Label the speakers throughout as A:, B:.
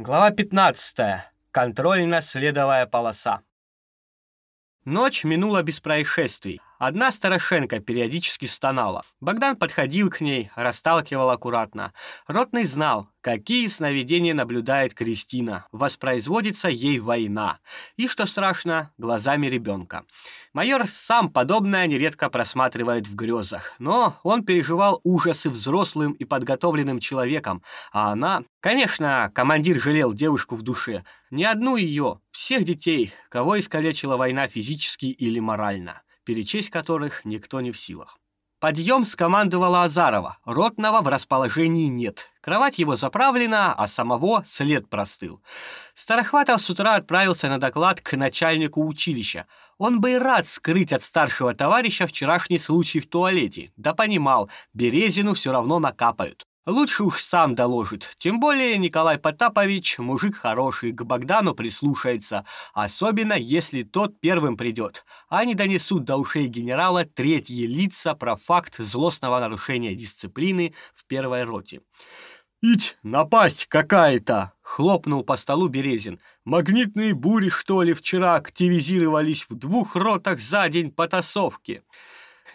A: Глава 15. Контрольно-следовая полоса. Ночь минула без происшествий. Одна старошенка периодически стонала. Богдан подходил к ней, расталкивал аккуратно. Ротный знал, какие сновидения наблюдает Кристина. Воспроизводится ей война. И, что страшно, глазами ребенка. Майор сам подобное нередко просматривает в грезах. Но он переживал ужасы взрослым и подготовленным человеком. А она... Конечно, командир жалел девушку в душе. Не одну ее, всех детей, кого искалечила война физически или морально перечесть которых никто не в силах. Подъем скомандовала Азарова. Ротного в расположении нет. Кровать его заправлена, а самого след простыл. Старохватов с утра отправился на доклад к начальнику училища. Он бы и рад скрыть от старшего товарища вчерашний случай в туалете. Да понимал, Березину все равно накапают. Лучше уж сам доложит. Тем более Николай Потапович мужик хороший, к Богдану прислушается, особенно если тот первым придет. Они донесут до ушей генерала третьи лица про факт злостного нарушения дисциплины в первой роте.
B: «Ить, напасть какая-то!» — хлопнул по столу Березин. «Магнитные бури, что ли, вчера активизировались в двух ротах за день потасовки?»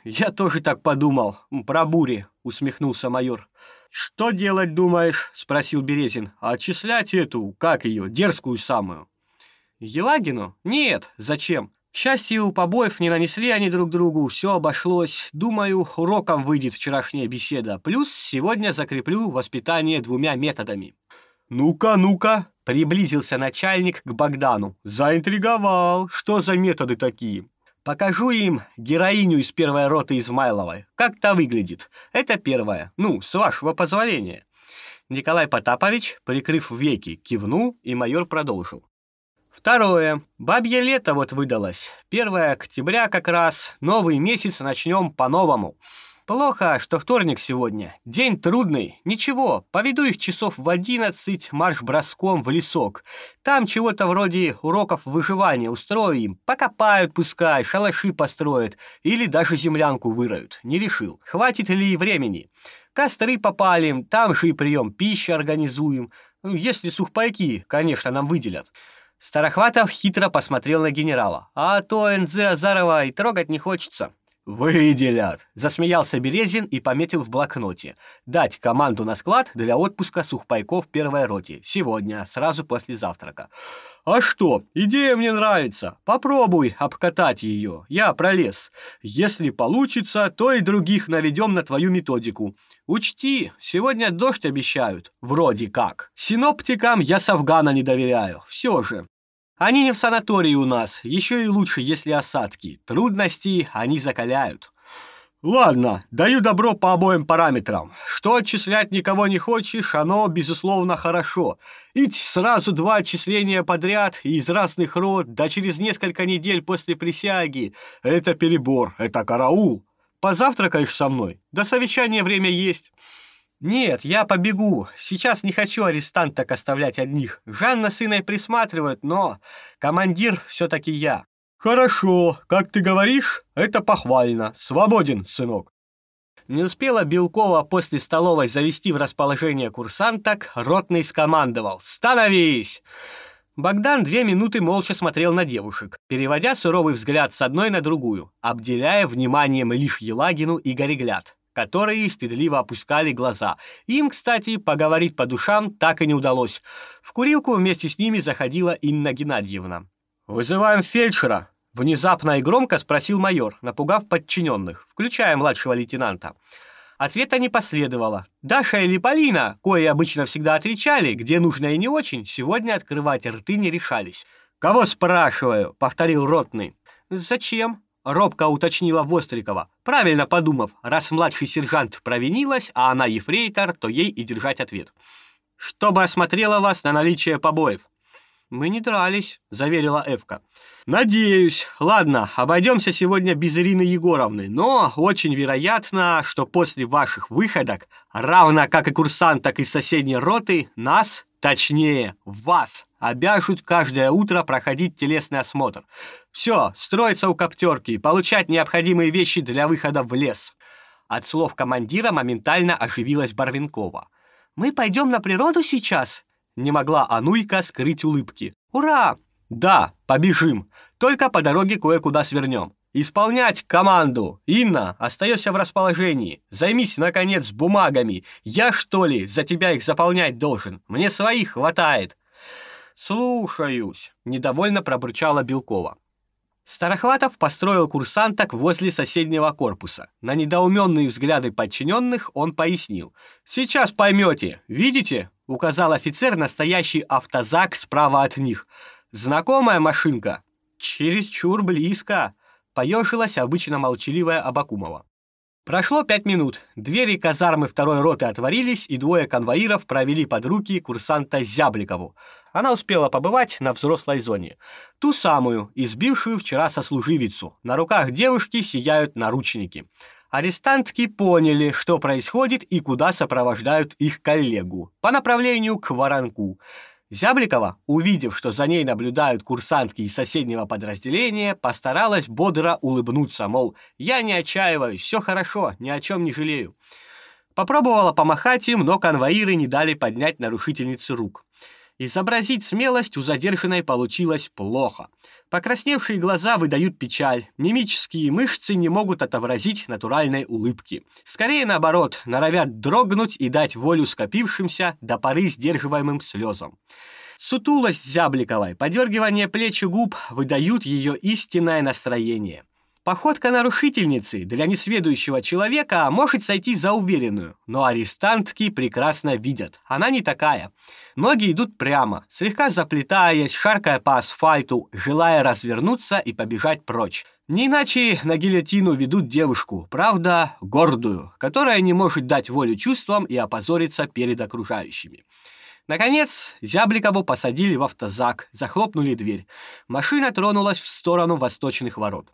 A: «Я тоже так подумал. Про бури», — усмехнулся майор.
B: «Что делать, думаешь?» — спросил Березин. «Отчислять эту, как ее, дерзкую самую?»
A: «Елагину? Нет, зачем? К счастью, побоев не нанесли они друг другу, все обошлось. Думаю, уроком выйдет вчерашняя беседа. Плюс сегодня закреплю воспитание двумя методами».
B: «Ну-ка, ну-ка!» — приблизился начальник к Богдану. «Заинтриговал. Что за методы такие?»
A: Покажу им героиню из первой роты Измайловой. Как та выглядит. Это первое. Ну, с вашего позволения. Николай Потапович, прикрыв веки, кивнул, и майор продолжил. Второе. Бабье лето вот выдалось. 1 октября как раз. Новый месяц начнем по-новому. Плохо, что вторник сегодня. День трудный. Ничего, поведу их часов в одиннадцать марш-броском в лесок. Там чего-то вроде уроков выживания устроим. Покопают пускай, шалаши построят. Или даже землянку выроют. Не решил. Хватит ли времени? Костры попалим, там же и прием пищи организуем. Если сухпайки, конечно, нам выделят. Старохватов хитро посмотрел на генерала. А то НЗ Азарова и трогать не хочется.
B: «Выделят!»
A: — засмеялся Березин и пометил в блокноте. «Дать команду на склад для отпуска сухпайков первой роте. Сегодня, сразу после завтрака».
B: «А что? Идея мне нравится. Попробуй обкатать ее. Я пролез. Если получится, то и других наведем на твою методику. Учти, сегодня дождь обещают. Вроде как. Синоптикам я с Афгана не доверяю. Все же,
A: они не в санатории у нас, еще и лучше, если осадки. Трудности они закаляют.
B: Ладно, даю добро по обоим параметрам. Что отчислять никого не хочешь, оно, безусловно, хорошо. Ить сразу два отчисления подряд из разных род, да через несколько недель после присяги. Это перебор, это караул. Позавтракаешь со мной? До совещания время есть.
A: «Нет, я побегу. Сейчас не хочу арестанток оставлять одних. Жанна с сыной присматривают, но командир все-таки я».
B: «Хорошо, как ты говоришь, это похвально. Свободен, сынок».
A: Не успела Белкова после столовой завести в расположение курсанток, ротный скомандовал «Становись!». Богдан две минуты молча смотрел на девушек, переводя суровый взгляд с одной на другую, обделяя вниманием лишь Елагину и Горегляд которые стыдливо опускали глаза. Им, кстати, поговорить по душам так и не удалось. В курилку вместе с ними заходила Инна Геннадьевна. «Вызываем фельдшера», — внезапно и громко спросил майор, напугав подчиненных, включая младшего лейтенанта. Ответа не последовало. Даша или Полина, кои обычно всегда отвечали, где нужно и не очень, сегодня открывать рты не решались. «Кого спрашиваю?» — повторил ротный. «Зачем?» Робко уточнила Вострикова, правильно подумав, раз младший сержант провинилась, а она ефрейтор, то ей и держать ответ. «Чтобы осмотрела вас на наличие побоев». «Мы не дрались», — заверила Эвка. «Надеюсь. Ладно, обойдемся сегодня без Ирины Егоровны, но очень вероятно, что после ваших выходок, равно как и курсанток из соседней роты, нас, точнее, вас, обяжут каждое утро проходить телесный осмотр. Все, строиться у коптерки, получать необходимые вещи для выхода в лес. От слов командира моментально оживилась Барвинкова. Мы пойдем на природу сейчас? Не могла Ануйка скрыть улыбки. «Ура!» «Да, побежим. Только по дороге кое-куда свернем. Исполнять команду! Инна, остаешься в расположении. Займись, наконец, бумагами. Я, что ли, за тебя их заполнять должен? Мне своих хватает». «Слушаюсь», — недовольно пробурчала Белкова. Старохватов построил курсанток возле соседнего корпуса. На недоуменные взгляды подчиненных он пояснил. «Сейчас поймете. Видите?» — указал офицер настоящий автозак справа от них. «Знакомая машинка?» «Чересчур близко», — поежилась обычно молчаливая Абакумова. Прошло пять минут. Двери казармы второй роты отворились, и двое конвоиров провели под руки курсанта Зябликову. Она успела побывать на взрослой зоне. Ту самую, избившую вчера сослуживицу. На руках девушки сияют наручники. Арестантки поняли, что происходит и куда сопровождают их коллегу. По направлению к Воронку. Зябликова, увидев, что за ней наблюдают курсантки из соседнего подразделения, постаралась бодро улыбнуться, мол, я не отчаиваюсь, все хорошо, ни о чем не жалею. Попробовала помахать им, но конвоиры не дали поднять нарушительнице рук. Изобразить смелость у задержанной получилось плохо. Покрасневшие глаза выдают печаль, мимические мышцы не могут отобразить натуральной улыбки. Скорее наоборот, норовят дрогнуть и дать волю скопившимся до поры сдерживаемым слезам. Сутулость Зябликовой, подергивание плеч и губ выдают ее истинное настроение. Походка нарушительницы для несведущего человека может сойти за уверенную, но арестантки прекрасно видят, она не такая. Ноги идут прямо, слегка заплетаясь, шаркая по асфальту, желая развернуться и побежать прочь. Не иначе на гильотину ведут девушку, правда, гордую, которая не может дать волю чувствам и опозориться перед окружающими. Наконец, Зябликову посадили в автозак, захлопнули дверь. Машина тронулась в сторону восточных ворот.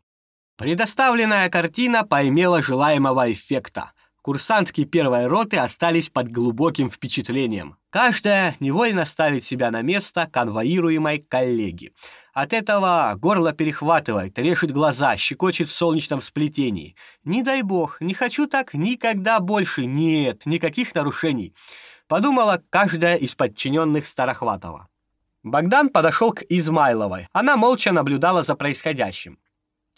A: Предоставленная картина поимела желаемого эффекта. Курсантки первой роты остались под глубоким впечатлением. Каждая невольно ставит себя на место конвоируемой коллеги. От этого горло перехватывает, режет глаза, щекочет в солнечном сплетении. Не дай бог, не хочу так никогда больше. Нет, никаких нарушений. Подумала каждая из подчиненных Старохватова. Богдан подошел к Измайловой. Она молча наблюдала за происходящим.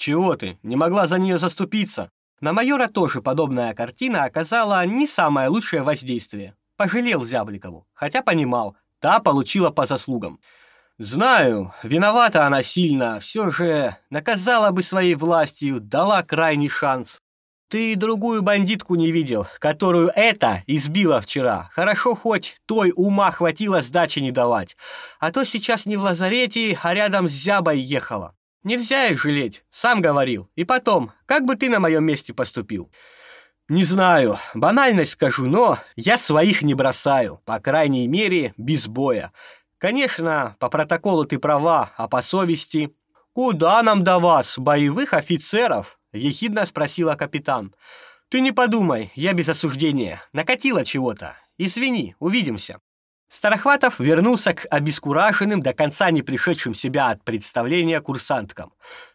A: «Чего ты? Не могла за нее заступиться?» На майора тоже подобная картина оказала не самое лучшее воздействие. Пожалел Зябликову, хотя понимал, та получила по заслугам. Знаю, виновата она сильно, все же наказала бы своей властью, дала крайний шанс. Ты другую бандитку не видел, которую эта избила вчера. Хорошо хоть той ума хватило сдачи не давать. А то сейчас не в лазарете, а рядом с зябой ехала. Нельзя их жалеть, сам говорил. И потом, как бы ты на моем месте поступил? Не знаю, банальность скажу, но я своих не бросаю, по крайней мере, без боя. Конечно, по протоколу ты права, а по совести... Куда нам до вас, боевых офицеров? Ехидно спросила капитан. Ты не подумай, я без осуждения. Накатило чего-то. Извини, увидимся. Старохватов вернулся к обескураженным, до конца не пришедшим себя от представления курсанткам.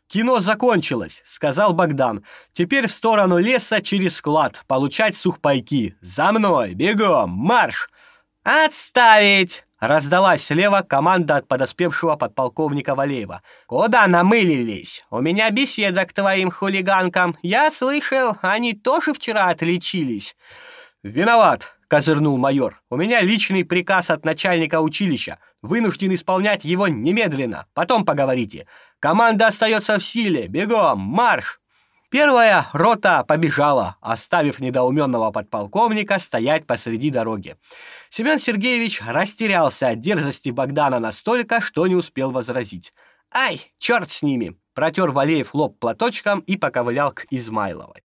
A: «Кино закончилось», — сказал Богдан. «Теперь в сторону леса через склад, получать сухпайки. За мной, бегом, марш!» «Отставить!» — раздалась слева команда от подоспевшего подполковника Валеева. «Куда намылились? У меня беседа к твоим хулиганкам. Я слышал, они тоже вчера отличились». «Виноват», — козырнул майор. «У меня личный приказ от начальника училища. Вынужден исполнять его немедленно. Потом поговорите. Команда остается в силе. Бегом, марш!» Первая рота побежала, оставив недоуменного подполковника стоять посреди дороги. Семен Сергеевич растерялся от дерзости Богдана настолько, что не успел возразить. «Ай, черт с ними!» Протер Валеев лоб платочком и поковылял к Измайловой.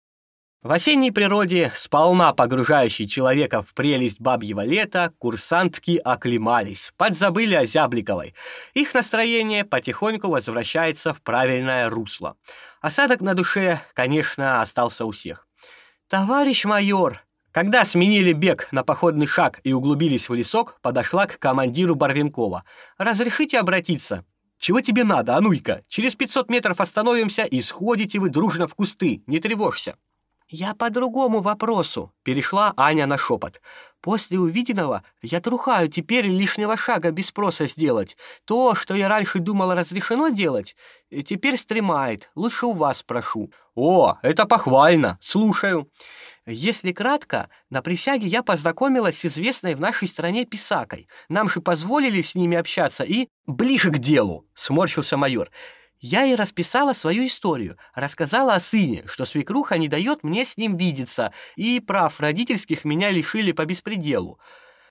A: В осенней природе, сполна погружающей человека в прелесть бабьего лета, курсантки оклемались, подзабыли о Зябликовой. Их настроение потихоньку возвращается в правильное русло. Осадок на душе, конечно, остался у всех. «Товарищ майор!» Когда сменили бег на походный шаг и углубились в лесок, подошла к командиру Барвинкова. «Разрешите обратиться?» «Чего тебе надо, Ануйка? Через 500 метров остановимся и сходите вы дружно в кусты, не тревожься». «Я по другому вопросу», — перешла Аня на шепот. «После увиденного я трухаю теперь лишнего шага без спроса сделать. То, что я раньше думала разрешено делать, э, теперь стремает. Лучше у вас прошу».
B: «О, это похвально. Слушаю».
A: Если кратко, на присяге я познакомилась с известной в нашей стране писакой. Нам же позволили с ними общаться и...
B: «Ближе к делу», — сморщился майор.
A: Я ей расписала свою историю, рассказала о сыне, что свекруха не дает мне с ним видеться, и прав родительских меня лишили по беспределу.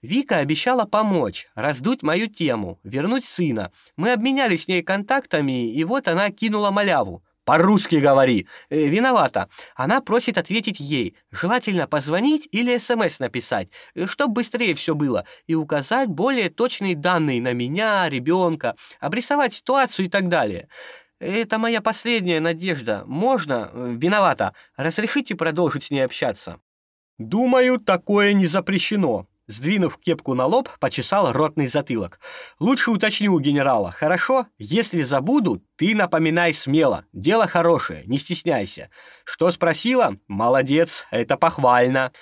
A: Вика обещала помочь, раздуть мою тему, вернуть сына. Мы обменялись с ней контактами, и вот она кинула маляву.
B: По-русски говори.
A: Э, виновата. Она просит ответить ей. Желательно позвонить или СМС написать, э, чтобы быстрее все было, и указать более точные данные на меня, ребенка, обрисовать ситуацию и так далее. Это моя последняя надежда. Можно? Э, виновата. Разрешите продолжить с ней общаться?
B: Думаю, такое не запрещено. Сдвинув кепку на лоб, почесал ротный затылок. «Лучше уточню у генерала, хорошо? Если забуду, ты напоминай смело. Дело хорошее, не стесняйся. Что спросила? Молодец, это похвально».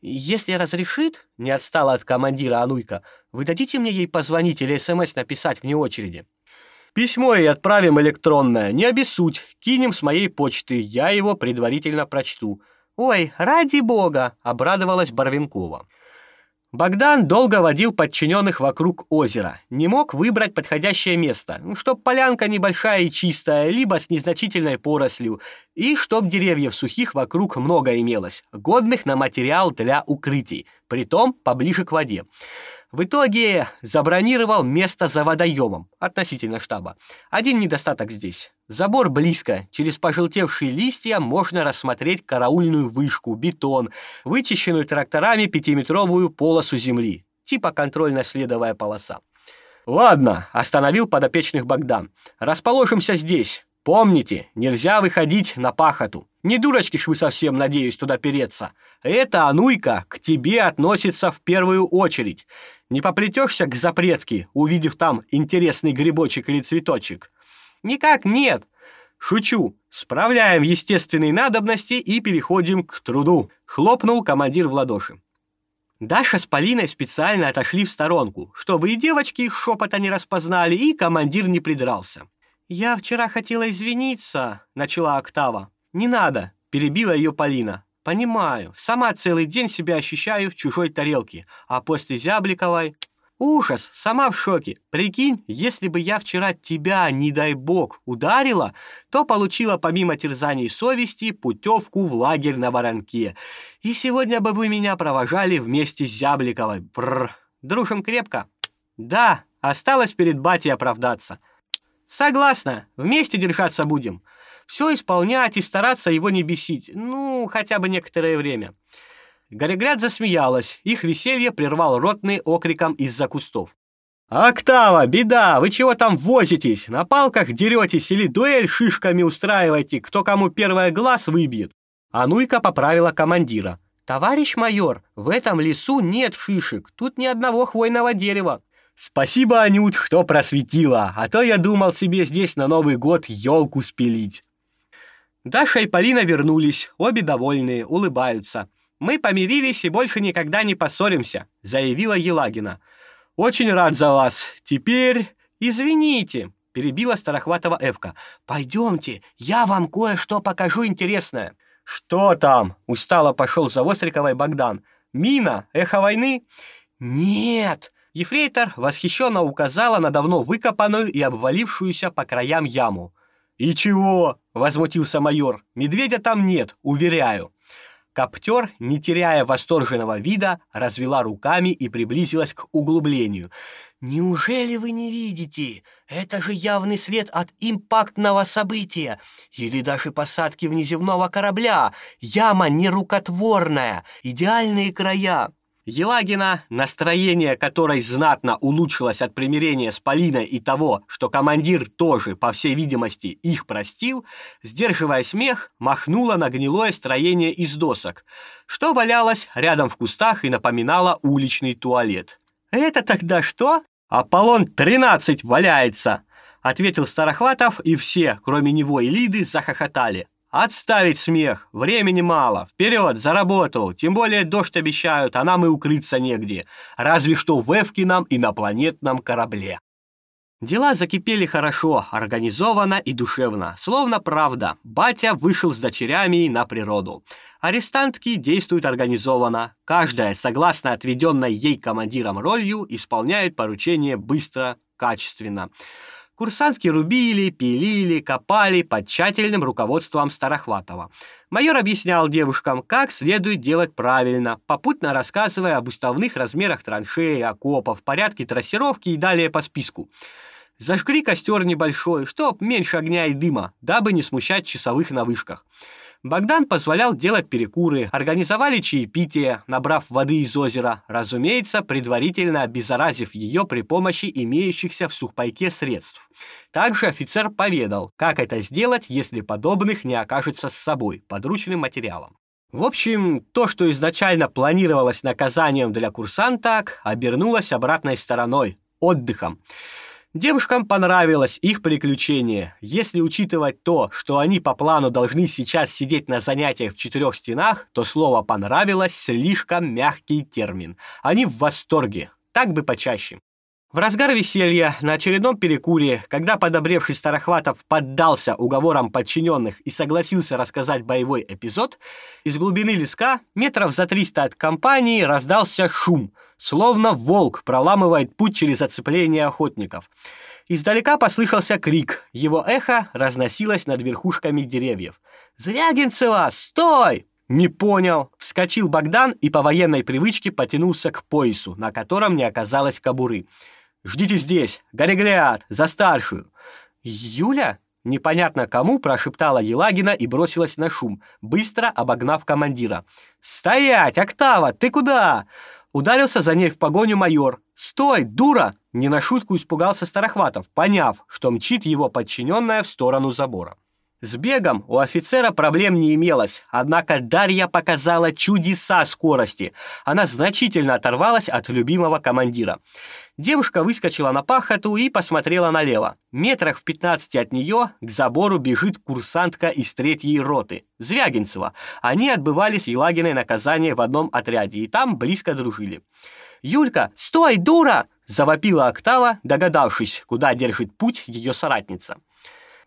A: «Если разрешит, — не отстала от командира Ануйка, — вы дадите мне ей позвонить или СМС написать вне очереди?»
B: «Письмо ей отправим электронное, не обессудь, кинем с моей почты, я его предварительно прочту».
A: «Ой, ради бога!» — обрадовалась Барвинкова.
B: Богдан долго водил подчиненных вокруг озера, не мог выбрать подходящее место, ну, чтоб полянка небольшая и чистая, либо с незначительной порослью, и чтоб деревьев сухих вокруг много имелось, годных на материал для укрытий, притом поближе к воде. В итоге забронировал место за водоемом относительно штаба. Один недостаток здесь. Забор близко, через пожелтевшие листья можно рассмотреть караульную вышку, бетон, вычищенную тракторами пятиметровую полосу земли, типа контрольно-следовая полоса. «Ладно», — остановил подопечных Богдан, — «расположимся здесь. Помните, нельзя выходить на пахоту. Не дурочки ж вы совсем, надеюсь, туда переться. Это Ануйка к тебе относится в первую очередь. Не поплетешься к запретке, увидев там интересный грибочек или цветочек? Никак нет. Шучу. Справляем естественные надобности и переходим к труду. Хлопнул командир в ладоши.
A: Даша с Полиной специально отошли в сторонку, чтобы и девочки их шепота не распознали, и командир не придрался. «Я вчера хотела извиниться», — начала Октава. «Не надо», — перебила ее Полина. Понимаю, сама целый день себя ощущаю в чужой тарелке, а после Зябликовой... Ужас, сама в шоке. Прикинь, если бы я вчера тебя, не дай бог, ударила, то получила помимо терзаний совести путевку в лагерь на Воронке. И сегодня бы вы меня провожали вместе с Зябликовой. Бррр. Дружим крепко? Да, осталось перед батей оправдаться. Согласна, вместе держаться будем все исполнять и стараться его не бесить, ну, хотя бы некоторое время. Горегряд засмеялась, их веселье прервал ротный окриком из-за кустов.
B: «Октава, беда! Вы чего там возитесь? На палках деретесь или дуэль шишками устраиваете, кто кому первый глаз выбьет?»
A: Ануйка поправила командира. «Товарищ майор, в этом лесу нет шишек, тут ни одного хвойного дерева».
B: «Спасибо, Анют, что просветила, а то я думал себе здесь на Новый год елку спилить».
A: Даша и Полина вернулись, обе довольные, улыбаются. «Мы помирились и больше никогда не поссоримся», — заявила Елагина.
B: «Очень рад за вас. Теперь...»
A: «Извините», — перебила Старохватова Эвка. «Пойдемте, я вам кое-что покажу интересное».
B: «Что там?» — устало пошел за Востриковой Богдан. «Мина? Эхо войны?»
A: «Нет!» Ефрейтор восхищенно указала на давно выкопанную и обвалившуюся по краям яму.
B: «И чего?» — возмутился майор. «Медведя там нет, уверяю».
A: Коптер, не теряя восторженного вида, развела руками и приблизилась к углублению. «Неужели вы не видите? Это же явный след от импактного события или даже посадки внеземного корабля. Яма нерукотворная, идеальные края. Елагина, настроение которой знатно улучшилось от примирения с Полиной и того, что командир тоже, по всей видимости, их простил, сдерживая смех, махнула на гнилое строение из досок, что валялось рядом в кустах и напоминало уличный туалет. «Это тогда что?» «Аполлон-13 валяется!» — ответил Старохватов, и все, кроме него и Лиды, захохотали. Отставить смех, времени мало, вперед, за работу, тем более дождь обещают, а нам и укрыться негде, разве что в Эвкином инопланетном корабле. Дела закипели хорошо, организованно и душевно, словно правда. Батя вышел с дочерями на природу. Арестантки действуют организованно. Каждая, согласно отведенной ей командиром ролью, исполняет поручение быстро, качественно. Курсантки рубили, пилили, копали под тщательным руководством Старохватова. Майор объяснял девушкам, как следует делать правильно, попутно рассказывая об уставных размерах траншеи, окопов, порядке трассировки и далее по списку. Зажгли костер небольшой, чтоб меньше огня и дыма, дабы не смущать часовых на вышках. Богдан позволял делать перекуры, организовали чаепитие, набрав воды из озера, разумеется, предварительно обеззаразив ее при помощи имеющихся в сухпайке средств. Также офицер поведал, как это сделать, если подобных не окажется с собой, подручным материалом. В общем, то, что изначально планировалось наказанием для курсанток, обернулось обратной стороной отдыхом. Девушкам понравилось их приключение. Если учитывать то, что они по плану должны сейчас сидеть на занятиях в четырех стенах, то слово «понравилось» слишком мягкий термин. Они в восторге. Так бы почаще. В разгар веселья, на очередном перекуре, когда подобревший Старохватов поддался уговорам подчиненных и согласился рассказать боевой эпизод, из глубины леска, метров за триста от компании, раздался шум, словно волк проламывает путь через оцепление охотников. Издалека послышался крик, его эхо разносилось над верхушками деревьев. «Звягинцева, стой!» «Не понял!» — вскочил Богдан и по военной привычке потянулся к поясу, на котором не оказалось кобуры. Ждите здесь, Горегляд, за старшую. Юля непонятно кому прошептала Елагина и бросилась на шум, быстро обогнав командира. Стоять, Октава, ты куда? Ударился за ней в погоню майор. Стой, дура! Не на шутку испугался Старохватов, поняв, что мчит его подчиненная в сторону забора. С бегом у офицера проблем не имелось, однако Дарья показала чудеса скорости. Она значительно оторвалась от любимого командира. Девушка выскочила на пахоту и посмотрела налево. Метрах в 15 от нее к забору бежит курсантка из третьей роты, Звягинцева. Они отбывали с Елагиной наказание в одном отряде и там близко дружили. «Юлька, стой, дура!» – завопила Октава, догадавшись, куда держит путь ее соратница.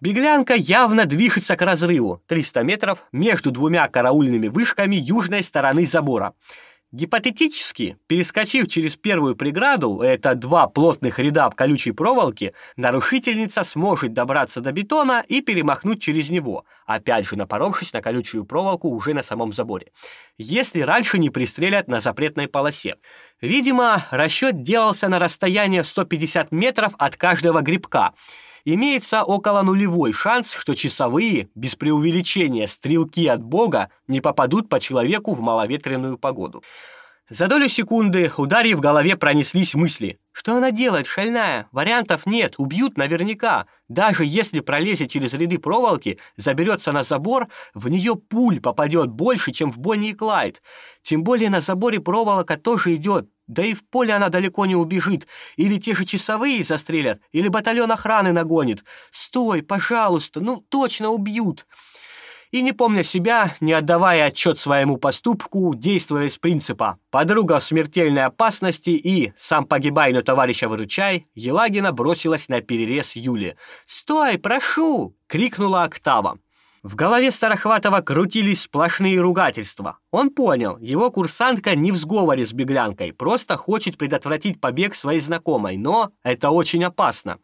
A: Беглянка явно движется к разрыву 300 метров между двумя караульными вышками южной стороны забора. Гипотетически, перескочив через первую преграду, это два плотных ряда колючей проволоки, нарушительница сможет добраться до бетона и перемахнуть через него, опять же напоровшись на колючую проволоку уже на самом заборе. Если раньше не пристрелят на запретной полосе. Видимо, расчет делался на расстояние 150 метров от каждого грибка – имеется около нулевой шанс, что часовые, без преувеличения, стрелки от бога не попадут по человеку в маловетренную погоду. За долю секунды у в голове пронеслись мысли. Что она делает, шальная? Вариантов нет, убьют наверняка. Даже если пролезет через ряды проволоки, заберется на забор, в нее пуль попадет больше, чем в Бонни и Клайд. Тем более на заборе проволока тоже идет, да и в поле она далеко не убежит. Или те же часовые застрелят, или батальон охраны нагонит. Стой, пожалуйста, ну точно убьют. И не помня себя, не отдавая отчет своему поступку, действуя из принципа «подруга в смертельной опасности» и «сам погибай, но товарища выручай», Елагина бросилась на перерез Юли. «Стой, прошу!» — крикнула Октава. В голове Старохватова крутились сплошные ругательства. Он понял, его курсантка не в сговоре с беглянкой, просто хочет предотвратить побег своей знакомой, но это очень опасно.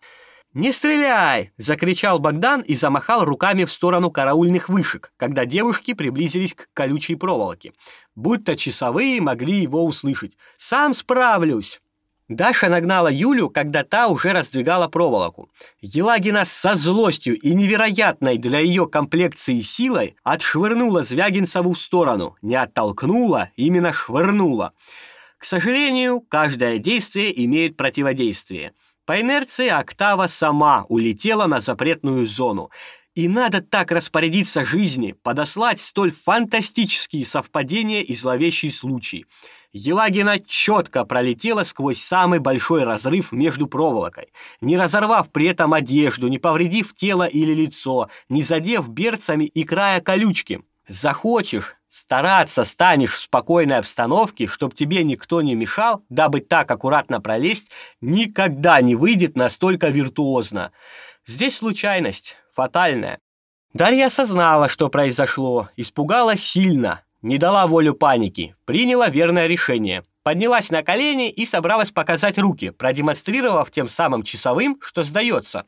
A: «Не стреляй!» — закричал Богдан и замахал руками в сторону караульных вышек, когда девушки приблизились к колючей проволоке. Будто часовые могли его услышать. «Сам справлюсь!» Даша нагнала Юлю, когда та уже раздвигала проволоку. Елагина со злостью и невероятной для ее комплекции силой отшвырнула Звягинцеву в сторону. Не оттолкнула, именно швырнула. К сожалению, каждое действие имеет противодействие. По инерции Октава сама улетела на запретную зону. И надо так распорядиться жизни, подослать столь фантастические совпадения и зловещий случай. Елагина четко пролетела сквозь самый большой разрыв между проволокой, не разорвав при этом одежду, не повредив тело или лицо, не задев берцами и края колючки. Захочешь, стараться станешь в спокойной обстановке, чтоб тебе никто не мешал, дабы так аккуратно пролезть, никогда не выйдет настолько виртуозно. Здесь случайность, фатальная. Дарья осознала, что произошло, испугалась сильно, не дала волю панике, приняла верное решение. Поднялась на колени и собралась показать руки, продемонстрировав тем самым часовым, что сдается.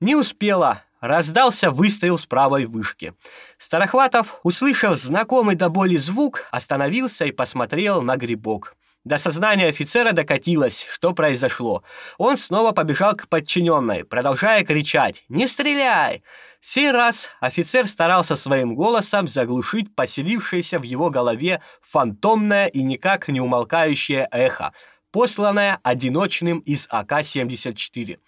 A: Не успела, раздался выстрел с правой вышки. Старохватов, услышав знакомый до боли звук, остановился и посмотрел на грибок. До сознания офицера докатилось, что произошло. Он снова побежал к подчиненной, продолжая кричать «Не стреляй!». Сей раз офицер старался своим голосом заглушить поселившееся в его голове фантомное и никак не умолкающее эхо, посланное одиночным из АК-74.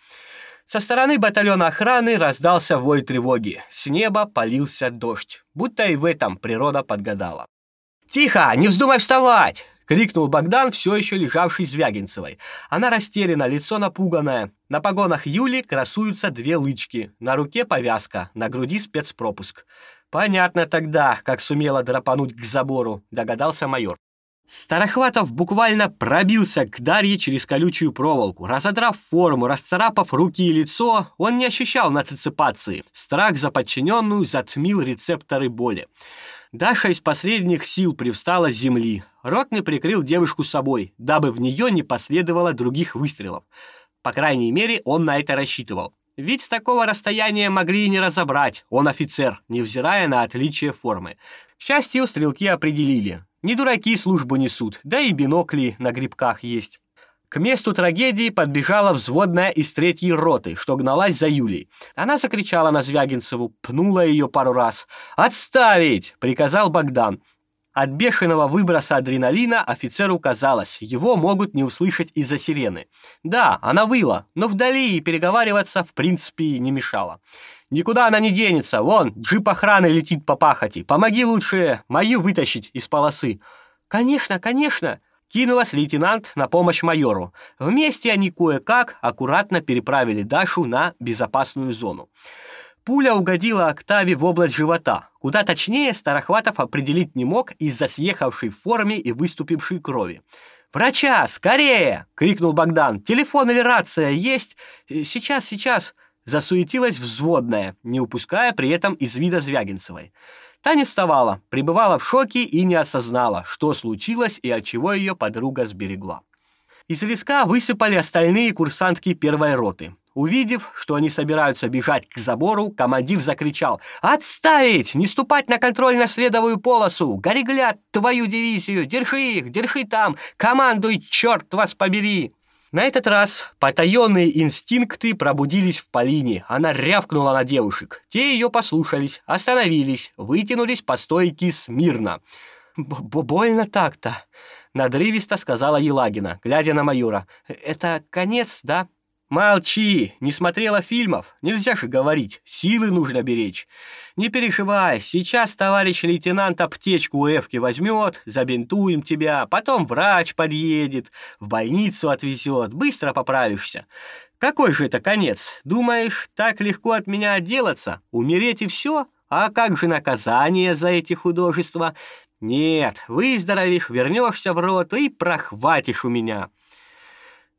A: Со стороны батальона охраны раздался вой тревоги. С неба полился дождь, будто и в этом природа подгадала. «Тихо! Не вздумай вставать!» крикнул Богдан, все еще лежавший Звягинцевой. Она растеряна, лицо напуганное. На погонах Юли красуются две лычки, на руке повязка, на груди спецпропуск. Понятно тогда, как сумела драпануть к забору, догадался майор. Старохватов буквально пробился к Дарье через колючую проволоку. Разодрав форму, расцарапав руки и лицо, он не ощущал нациципации. Страх за подчиненную затмил рецепторы боли. Даша из последних сил привстала с земли. Ротный прикрыл девушку собой, дабы в нее не последовало других выстрелов. По крайней мере, он на это рассчитывал. Ведь с такого расстояния могли и не разобрать. Он офицер, невзирая на отличие формы. К счастью, стрелки определили. Не дураки службу несут, да и бинокли на грибках есть. К месту трагедии подбежала взводная из третьей роты, что гналась за Юлей. Она закричала на Звягинцеву, пнула ее пару раз. «Отставить!» — приказал Богдан. От бешеного выброса адреналина офицеру казалось, его могут не услышать из-за сирены. Да, она выла, но вдали и переговариваться в принципе не мешало. Никуда она не денется. Вон, джип охраны летит по пахоте. Помоги лучше мою вытащить из полосы. Конечно, конечно, кинулась лейтенант на помощь майору. Вместе они кое-как аккуратно переправили Дашу на безопасную зону. Пуля угодила Октаве в область живота, куда точнее Старохватов определить не мог из-за съехавшей в форме и выступившей крови. «Врача, скорее!» — крикнул Богдан. «Телефон или рация есть?» «Э, «Сейчас, сейчас!» — засуетилась взводная, не упуская при этом из вида Звягинцевой. Та не вставала, пребывала в шоке и не осознала, что случилось и от чего ее подруга сберегла. Из леска высыпали остальные курсантки первой роты. Увидев, что они собираются бежать к забору, командир закричал «Отставить! Не ступать на контрольно-следовую полосу! Горегляд, твою дивизию! Держи их! Держи там! Командуй, черт вас побери!» На этот раз потаенные инстинкты пробудились в Полине. Она рявкнула на девушек. Те ее послушались, остановились, вытянулись по стойке смирно. «Больно так-то», — надрывисто сказала Елагина, глядя на майора. «Это конец, да?» Молчи, не смотрела фильмов, нельзя же говорить, силы нужно беречь. Не переживай, сейчас товарищ лейтенант аптечку у Эвки возьмет, забинтуем тебя, потом врач подъедет, в больницу отвезет, быстро поправишься. Какой же это конец? Думаешь, так легко от меня отделаться? Умереть и все? А как же наказание за эти художества? Нет, выздоровеешь, вернешься в рот и прохватишь у меня.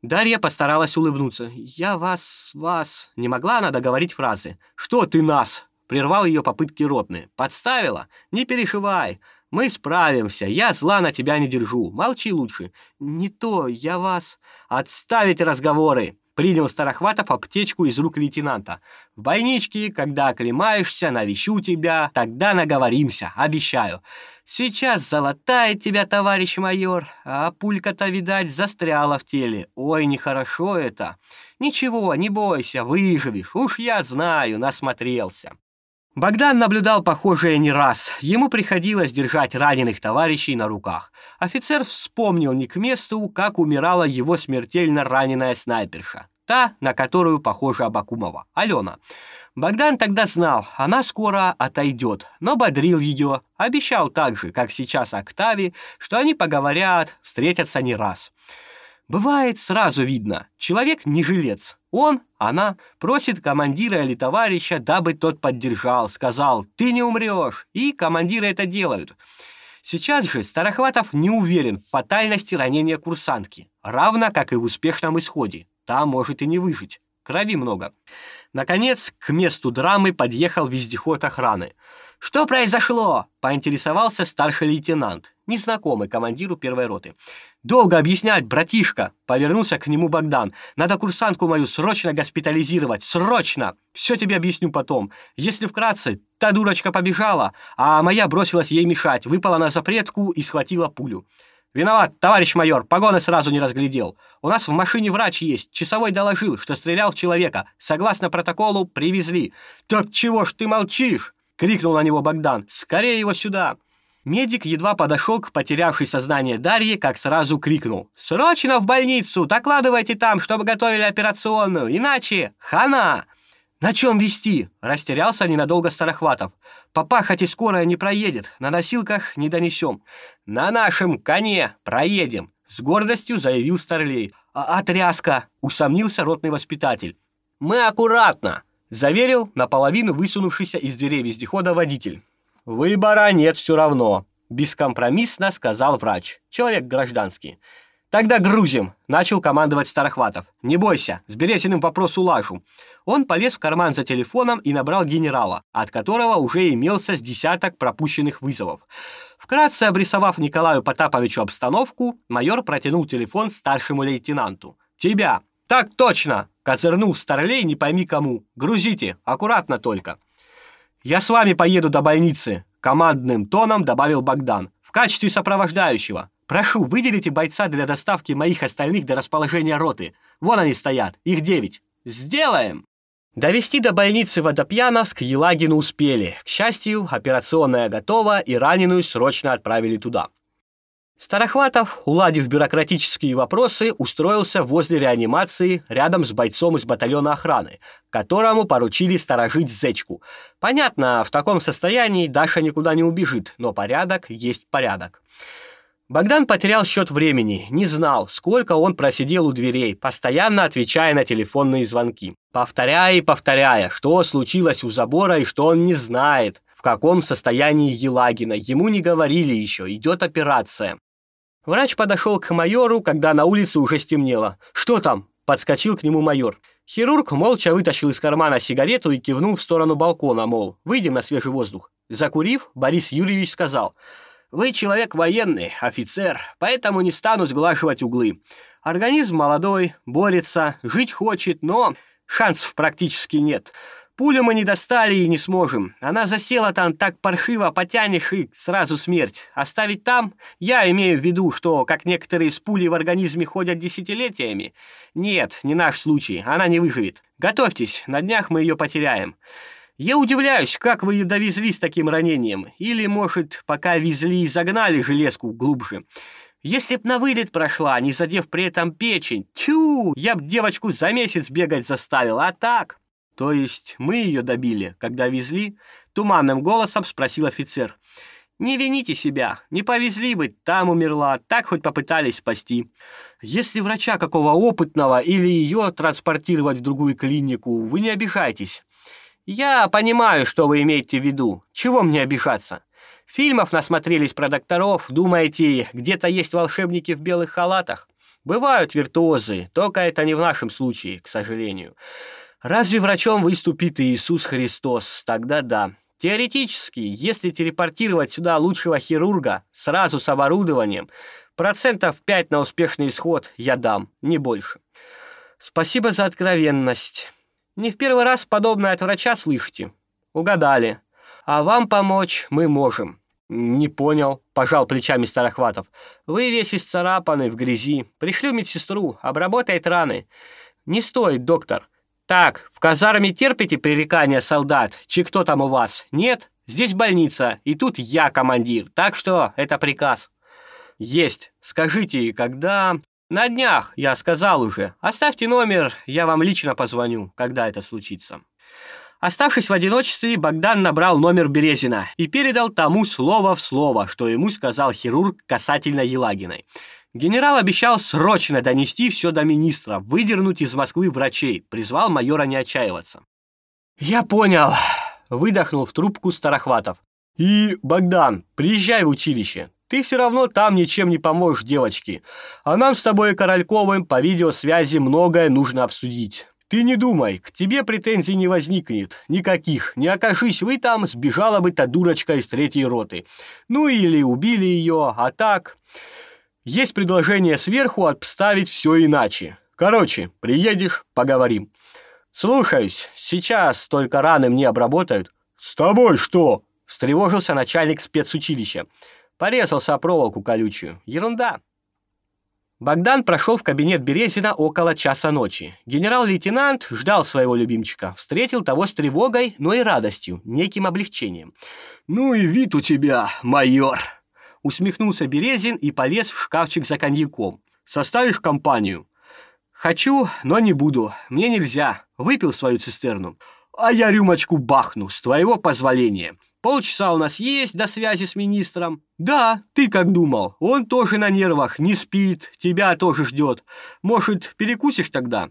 A: Дарья постаралась улыбнуться. «Я вас... вас...» Не могла она договорить фразы. «Что ты нас?» Прервал ее попытки ротные. «Подставила? Не переживай. Мы справимся. Я зла на тебя не держу. Молчи лучше». «Не то. Я вас...» «Отставить разговоры!» Принял Старохватов аптечку из рук лейтенанта. «В больничке, когда оклемаешься, навещу тебя, тогда наговоримся, обещаю. Сейчас залатает тебя, товарищ майор, а пулька-то, видать, застряла в теле. Ой, нехорошо это. Ничего, не бойся, выживешь, уж я знаю, насмотрелся». Богдан наблюдал похожее не раз. Ему приходилось держать раненых товарищей на руках. Офицер вспомнил не к месту, как умирала его смертельно раненая снайперша. та, на которую похожа Абакумова, Алена. Богдан тогда знал, она скоро отойдет, но бодрил ее, обещал так же, как сейчас Октаве, что они поговорят, встретятся не раз. Бывает, сразу видно, человек не жилец. Он, она, просит командира или товарища, дабы тот поддержал, сказал «ты не умрешь», и командиры это делают. Сейчас же Старохватов не уверен в фатальности ранения курсантки, равно как и в успешном исходе. Та может и не выжить. Крови много. Наконец, к месту драмы подъехал вездеход охраны. «Что произошло?» — поинтересовался старший лейтенант, незнакомый командиру первой роты. «Долго объяснять, братишка!» — повернулся к нему Богдан. «Надо курсантку мою срочно госпитализировать! Срочно! Все тебе объясню потом. Если вкратце, та дурочка побежала, а моя бросилась ей мешать, выпала на запретку и схватила пулю. «Виноват, товарищ майор, погоны сразу не разглядел. У нас в машине врач есть. Часовой доложил, что стрелял в человека. Согласно протоколу, привезли». «Так чего ж ты молчишь?» — крикнул на него Богдан. «Скорее его сюда!» Медик едва подошел к потерявшей сознание Дарье, как сразу крикнул. «Срочно в больницу! Докладывайте там, чтобы готовили операционную, иначе хана!» «На чем вести?» — растерялся ненадолго Старохватов. «Папа хоть и скорая не проедет, на носилках не донесем». «На нашем коне проедем!» — с гордостью заявил Старлей. «А, «А тряска?» — усомнился ротный воспитатель. «Мы аккуратно!» — заверил наполовину высунувшийся из дверей вездехода водитель. «Выбора нет все равно», — бескомпромиссно сказал врач, человек гражданский. «Тогда грузим!» — начал командовать Старохватов. «Не бойся, с Березиным вопрос улажу». Он полез в карман за телефоном и набрал генерала, от которого уже имелся с десяток пропущенных вызовов. Вкратце обрисовав Николаю Потаповичу обстановку, майор протянул телефон старшему лейтенанту. «Тебя!» «Так точно!» — козырнул Старлей не пойми кому. «Грузите, аккуратно только». «Я с вами поеду до больницы», — командным тоном добавил Богдан, «в качестве сопровождающего. Прошу, выделите бойца для доставки моих остальных до расположения роты. Вон они стоят, их девять. Сделаем!» Довести до больницы Водопьяновск Елагину успели. К счастью, операционная готова, и раненую срочно отправили туда. Старохватов, уладив бюрократические вопросы, устроился возле реанимации рядом с бойцом из батальона охраны, которому поручили сторожить зечку. Понятно, в таком состоянии Даша никуда не убежит, но порядок есть порядок. Богдан потерял счет времени, не знал, сколько он просидел у дверей, постоянно отвечая на телефонные звонки. Повторяя и повторяя, что случилось у забора и что он не знает, в каком состоянии Елагина. Ему не говорили еще, идет операция. Врач подошел к майору, когда на улице уже стемнело. «Что там?» – подскочил к нему майор. Хирург молча вытащил из кармана сигарету и кивнул в сторону балкона, мол, выйдем на свежий воздух. Закурив, Борис Юрьевич сказал – вы человек военный, офицер, поэтому не стану сглаживать углы. Организм молодой, борется, жить хочет, но шансов практически нет. Пулю мы не достали и не сможем. Она засела там так паршиво, потянешь и сразу смерть. Оставить там? Я имею в виду, что, как некоторые с пулей в организме ходят десятилетиями. Нет, не наш случай, она не выживет. Готовьтесь, на днях мы ее потеряем. Я удивляюсь, как вы ее довезли с таким ранением. Или, может, пока везли, загнали железку глубже. Если б на вылет прошла, не задев при этом печень, тю, я б девочку за месяц бегать заставил, а так... То есть мы ее добили, когда везли? Туманным голосом спросил офицер. Не вините себя, не повезли бы, там умерла, так хоть попытались спасти. Если врача какого опытного или ее транспортировать в другую клинику, вы не обижайтесь. Я понимаю, что вы имеете в виду. Чего мне обижаться? Фильмов насмотрелись про докторов, думаете, где-то есть волшебники в белых халатах? Бывают виртуозы, только это не в нашем случае, к сожалению. Разве врачом выступит Иисус Христос? Тогда да. Теоретически, если телепортировать сюда лучшего хирурга сразу с оборудованием, процентов 5 на успешный исход я дам, не больше. Спасибо за откровенность. Не в первый раз подобное от врача слышите. Угадали. А вам помочь мы можем. Не понял, пожал плечами Старохватов. Вы весь исцарапанный в грязи. Пришлю медсестру, обработает раны. Не стоит, доктор. Так, в казарме терпите пререкания солдат? Чи кто там у вас? Нет? Здесь больница, и тут я командир. Так что это приказ. Есть. Скажите, когда На днях, я сказал уже. Оставьте номер, я вам лично позвоню, когда это случится. Оставшись в одиночестве, Богдан набрал номер Березина и передал тому слово в слово, что ему сказал хирург касательно Елагиной. Генерал обещал срочно донести все до министра, выдернуть из Москвы врачей, призвал майора не отчаиваться. «Я понял», — выдохнул в трубку Старохватов. «И, Богдан, приезжай в училище. Ты все равно там ничем не поможешь девочке. А нам с тобой и Корольковым по видеосвязи многое нужно обсудить. Ты не думай, к тебе претензий не возникнет. Никаких. Не окажись вы там, сбежала бы та дурочка из третьей роты. Ну или убили ее, а так... Есть предложение сверху обставить все иначе. Короче, приедешь, поговорим. Слушаюсь. Сейчас только раны мне обработают. С тобой что? Встревожился начальник спецучилища. Порезался о проволоку колючую. Ерунда. Богдан прошел в кабинет Березина около часа ночи. Генерал-лейтенант ждал своего любимчика, встретил того с тревогой, но и радостью, неким облегчением. «Ну и вид у тебя, майор!» Усмехнулся Березин и полез в шкафчик за коньяком. «Составишь компанию?» «Хочу, но не буду. Мне нельзя. Выпил свою цистерну. А я рюмочку бахну, с твоего позволения. Полчаса у нас есть до связи с министром. Да, ты как думал? Он тоже на нервах, не спит, тебя тоже ждет. Может, перекусишь тогда?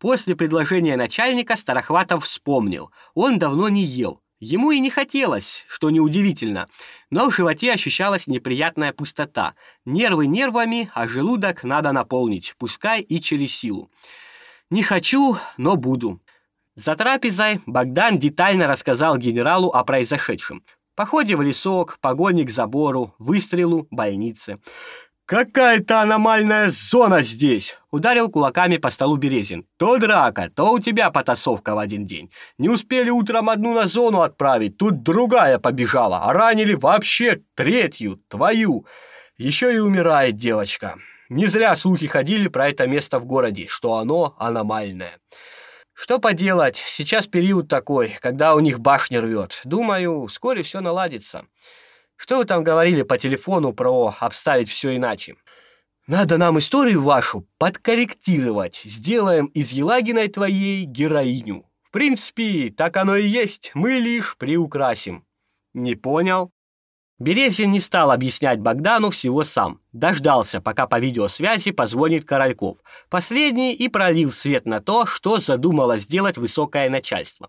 A: После предложения начальника Старохватов вспомнил. Он давно не ел. Ему и не хотелось, что неудивительно, но в животе ощущалась неприятная пустота. Нервы нервами, а желудок надо наполнить, пускай и через силу. Не хочу, но буду. За трапезой Богдан детально рассказал генералу о произошедшем. Походе в лесок, погоне к забору, выстрелу, больнице. «Какая-то аномальная зона здесь!» — ударил кулаками по столу Березин. «То драка, то у тебя потасовка в один день. Не успели утром одну на зону отправить, тут другая побежала, а ранили вообще третью, твою. Еще и умирает девочка. Не зря слухи ходили про это место в городе, что оно аномальное». Что поделать, сейчас период такой, когда у них башня рвет. Думаю, вскоре все наладится. Что вы там говорили по телефону про обставить все иначе? Надо нам историю вашу подкорректировать. Сделаем из Елагиной твоей героиню. В принципе, так оно и есть. Мы лишь приукрасим. Не понял? Березин не стал объяснять Богдану всего сам. Дождался, пока по видеосвязи позвонит Корольков. Последний и пролил свет на то, что задумало сделать высокое начальство.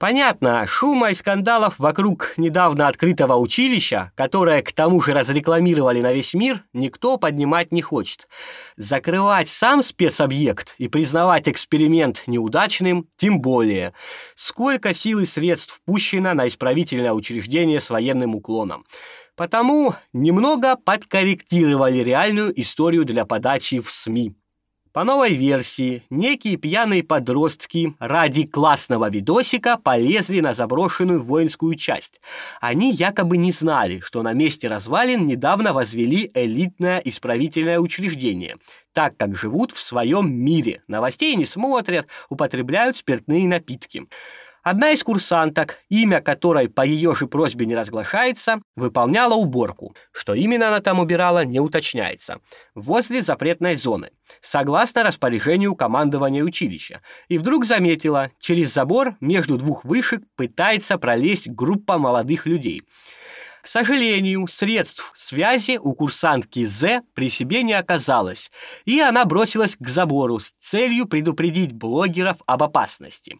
A: Понятно, шума и скандалов вокруг недавно открытого училища, которое к тому же разрекламировали на весь мир, никто поднимать не хочет. Закрывать сам спецобъект и признавать эксперимент неудачным тем более. Сколько сил и средств впущено на исправительное учреждение с военным уклоном. Потому немного подкорректировали реальную историю для подачи в СМИ. По новой версии, некие пьяные подростки ради классного видосика полезли на заброшенную воинскую часть. Они якобы не знали, что на месте развалин недавно возвели элитное исправительное учреждение, так как живут в своем мире, новостей не смотрят, употребляют спиртные напитки. Одна из курсанток, имя которой по ее же просьбе не разглашается, выполняла уборку. Что именно она там убирала, не уточняется. Возле запретной зоны, согласно распоряжению командования училища. И вдруг заметила, через забор между двух вышек пытается пролезть группа молодых людей. К сожалению, средств связи у курсантки З при себе не оказалось, и она бросилась к забору с целью предупредить блогеров об опасности.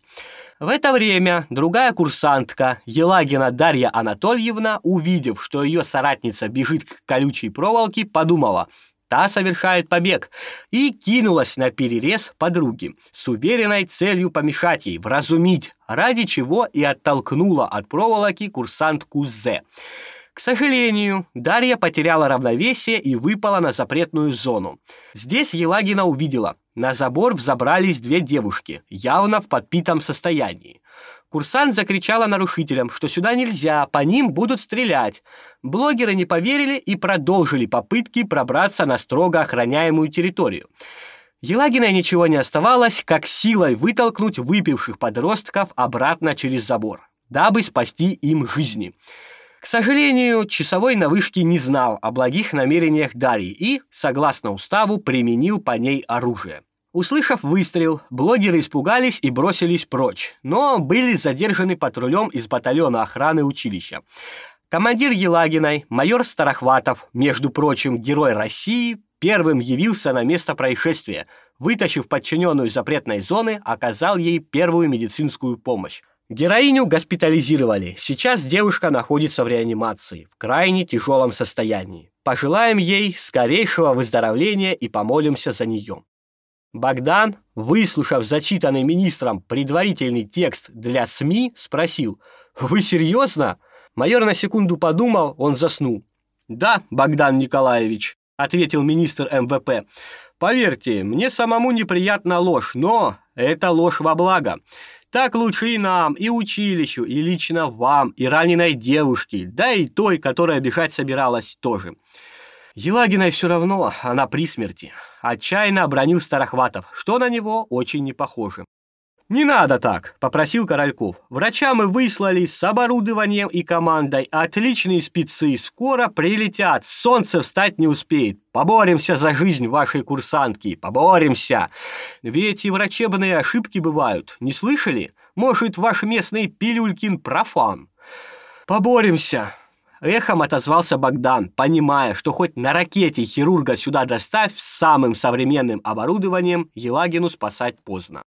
A: В это время другая курсантка, Елагина Дарья Анатольевна, увидев, что ее соратница бежит к колючей проволоке, подумала – Та совершает побег и кинулась на перерез подруги с уверенной целью помешать ей, вразумить, ради чего и оттолкнула от проволоки курсантку З. К сожалению, Дарья потеряла равновесие и выпала на запретную зону. Здесь Елагина увидела, на забор взобрались две девушки, явно в подпитом состоянии. Курсант закричала нарушителям, что сюда нельзя, по ним будут стрелять. Блогеры не поверили и продолжили попытки пробраться на строго охраняемую территорию. Елагиной ничего не оставалось, как силой вытолкнуть выпивших подростков обратно через забор, дабы спасти им жизни. К сожалению, часовой на вышке не знал о благих намерениях Дарьи и, согласно уставу, применил по ней оружие. Услышав выстрел, блогеры испугались и бросились прочь, но были задержаны патрулем из батальона охраны училища. Командир Елагиной, майор Старохватов, между прочим, герой России, первым явился на место происшествия, вытащив подчиненную из запретной зоны, оказал ей первую медицинскую помощь. Героиню госпитализировали. Сейчас девушка находится в реанимации, в крайне тяжелом состоянии. Пожелаем ей скорейшего выздоровления и помолимся за нее. Богдан, выслушав зачитанный министром предварительный текст для СМИ, спросил, «Вы серьезно?» Майор на секунду подумал, он заснул. «Да, Богдан Николаевич», — ответил министр МВП. «Поверьте, мне самому неприятна ложь, но это ложь во благо. Так лучше и нам, и училищу, и лично вам, и раненой девушке, да и той, которая бежать собиралась тоже. Елагиной все равно, она при смерти. Отчаянно обронил Старохватов, что на него очень не похоже. «Не надо так», — попросил Корольков. «Врача мы выслали с оборудованием и командой. Отличные спецы. Скоро прилетят. Солнце встать не успеет. Поборемся за жизнь вашей курсантки. Поборемся. Ведь и врачебные ошибки бывают. Не слышали? Может, ваш местный Пилюлькин профан?» «Поборемся», Эхом отозвался Богдан, понимая, что хоть на ракете хирурга сюда доставь с самым современным оборудованием, Елагину спасать поздно.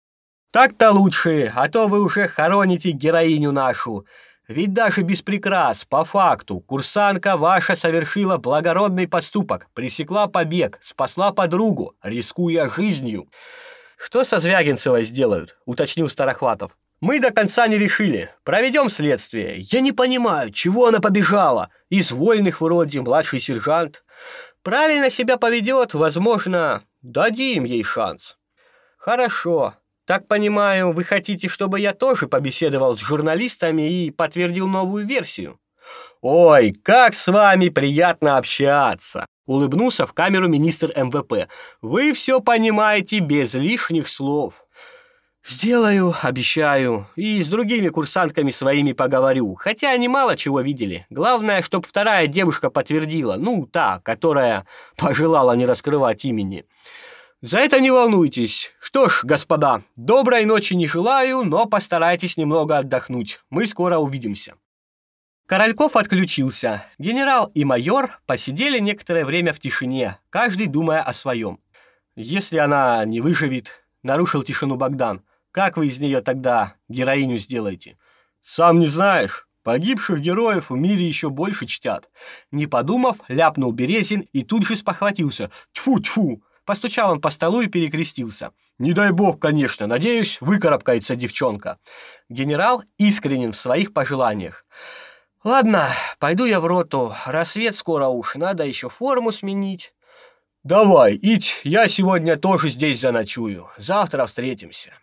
A: Так-то лучше, а то вы уже хороните героиню нашу. Ведь даже без прикрас, по факту, курсанка ваша совершила благородный поступок, пресекла побег, спасла подругу, рискуя жизнью. Что со Звягинцевой сделают? уточнил Старохватов. Мы до конца не решили. Проведем следствие. Я не понимаю, чего она побежала. Из вольных вроде младший сержант. Правильно себя поведет, возможно, дадим ей шанс. Хорошо. Так понимаю, вы хотите, чтобы я тоже побеседовал с журналистами и подтвердил новую версию? Ой, как с вами приятно общаться, улыбнулся в камеру министр МВП. Вы все понимаете без лишних слов. Сделаю, обещаю, и с другими курсантками своими поговорю, хотя они мало чего видели. Главное, чтобы вторая девушка подтвердила, ну, та, которая пожелала не раскрывать имени. За это не волнуйтесь. Что ж, господа, доброй ночи не желаю, но постарайтесь немного отдохнуть. Мы скоро увидимся. Корольков отключился. Генерал и майор посидели некоторое время в тишине, каждый думая о своем. Если она не выживет, нарушил тишину Богдан. Как вы из нее тогда героиню сделаете? Сам не знаешь. Погибших героев в мире еще больше чтят. Не подумав, ляпнул Березин и тут же спохватился. Тьфу-тьфу! Постучал он по столу и перекрестился. «Не дай бог, конечно. Надеюсь, выкарабкается девчонка». Генерал искренен в своих пожеланиях. «Ладно, пойду я в роту. Рассвет скоро уж, надо еще форму сменить». «Давай, Ить, я сегодня тоже здесь заночую. Завтра встретимся».